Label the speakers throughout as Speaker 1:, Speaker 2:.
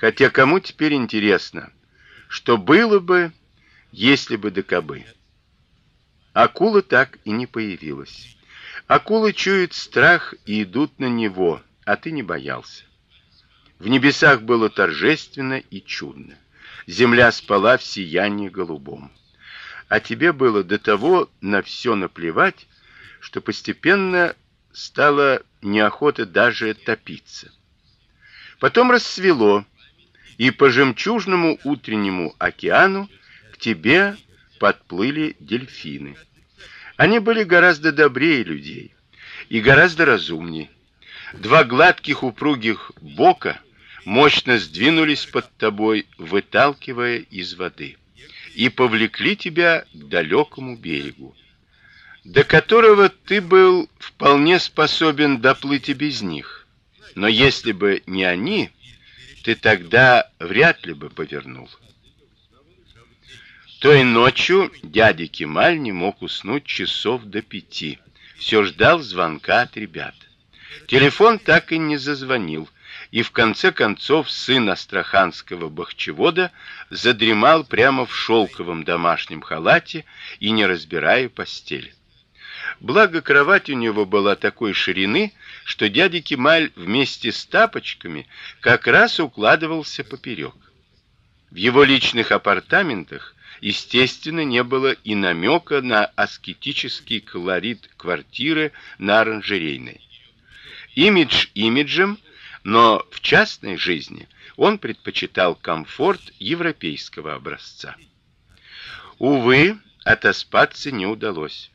Speaker 1: Хотя кому теперь интересно, что было бы, если бы да кабы. Акула так и не появилась. Акулы чуют страх и идут на него, а ты не боялся. В небесах было торжественно и чудно. Земля спала в сиянии голубом. А тебе было до того на все наплевать, что постепенно стало неохота даже топиться. Потом рассвело, и по жемчужному утреннему океану к тебе подплыли дельфины. Они были гораздо добрее людей и гораздо разумнее. Два гладких упругих бока мощно сдвинулись под тобой, выталкивая из воды, и повлекли тебя к далекому берегу, до которого ты был вполне способен доплыть и без них. Но если бы не они, ты тогда вряд ли бы повернул. Той ночью дядя Кемаль не мог уснуть часов до пяти. Все ждал звонка от ребят. Телефон так и не зазвонил, и в конце концов сын астраханского бахчевода задремал прямо в шелковом домашнем халате и не разбирая постель. Благо кровать у него была такой ширины, что дядя Кемаль вместе с тапочками как раз укладывался поперек. В его личных апартаментах, естественно, не было и намека на аскетический колорит квартиры на оранжерейной. Имидж имиджем, но в частной жизни он предпочитал комфорт европейского образца. Увы, отоспаться не удалось.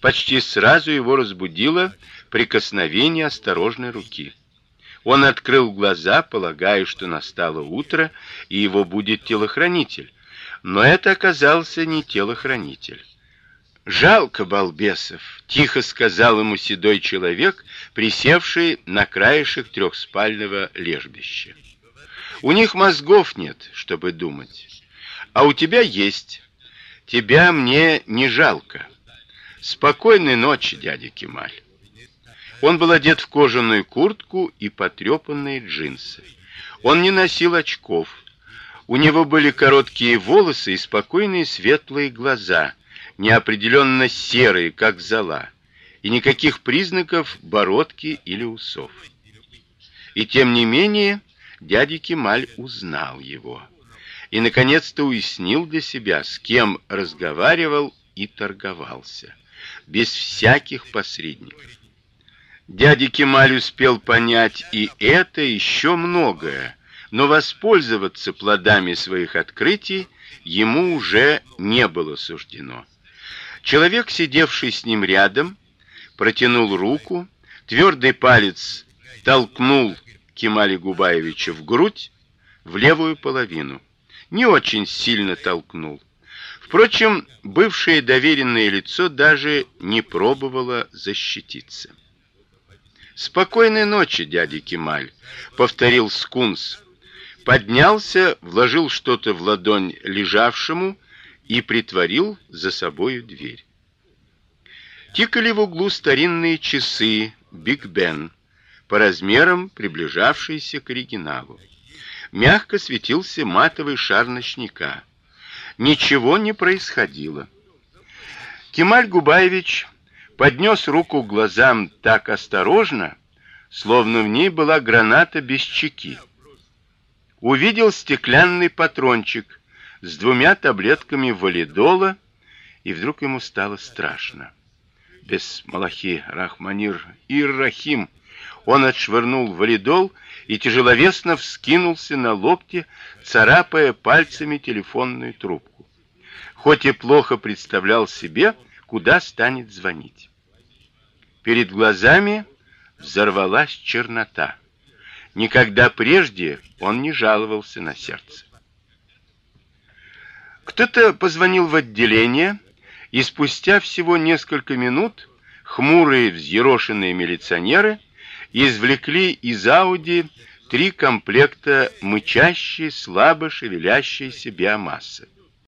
Speaker 1: Почти сразу его разбудило прикосновение осторожной руки. Он открыл глаза, полагая, что настало утро и его будет телохранитель. Но это оказался не телохранитель. Жалко балбесов, тихо сказал ему седой человек, присевший на краешек трехспального лежбища. У них мозгов нет, чтобы думать. А у тебя есть. Тебя мне не жалко. Спокойной ночи, дядя Кемаль. Он был одет в кожаную куртку и потрепанные джинсы. Он не носил очков. У него были короткие волосы и спокойные светлые глаза, неопределенно серые, как зола, и никаких признаков бородки или усов. И тем не менее, дядя Кемаль узнал его и наконец-то уяснил для себя, с кем разговаривал и торговался без всяких посредников. Дядя Кемаль успел понять и это, еще многое, но воспользоваться плодами своих открытий ему уже не было суждено. Человек, сидевший с ним рядом, протянул руку, твердый палец толкнул Кемали Губаевича в грудь, в левую половину. Не очень сильно толкнул. Впрочем, бывшее доверенное лицо даже не пробовало защититься. Спокойной ночи, дядя Кемаль, повторил Скунс. Поднялся, вложил что-то в ладонь лежавшему и притворил за собою дверь. Тикали в углу старинные часы Биг Бен, по размерам приближавшиеся к оригиналу. Мягко светился матовый шар ночника ничего не происходило. Кемаль Губаевич поднес руку к глазам так осторожно, словно в ней была граната без чеки. Увидел стеклянный патрончик с двумя таблетками валидола, и вдруг ему стало страшно. Без Малахи Рахманир Ир-Рахим он отшвырнул валидол и тяжеловесно вскинулся на локте, царапая пальцами телефонную трубку. Хоть и плохо представлял себе, куда станет звонить. Перед глазами взорвалась чернота. Никогда прежде он не жаловался на сердце. Кто-то позвонил в отделение, и спустя всего несколько минут хмурые взъерошенные милиционеры извлекли из Ауди три комплекта мычащей, слабо шевелящейся биомассы.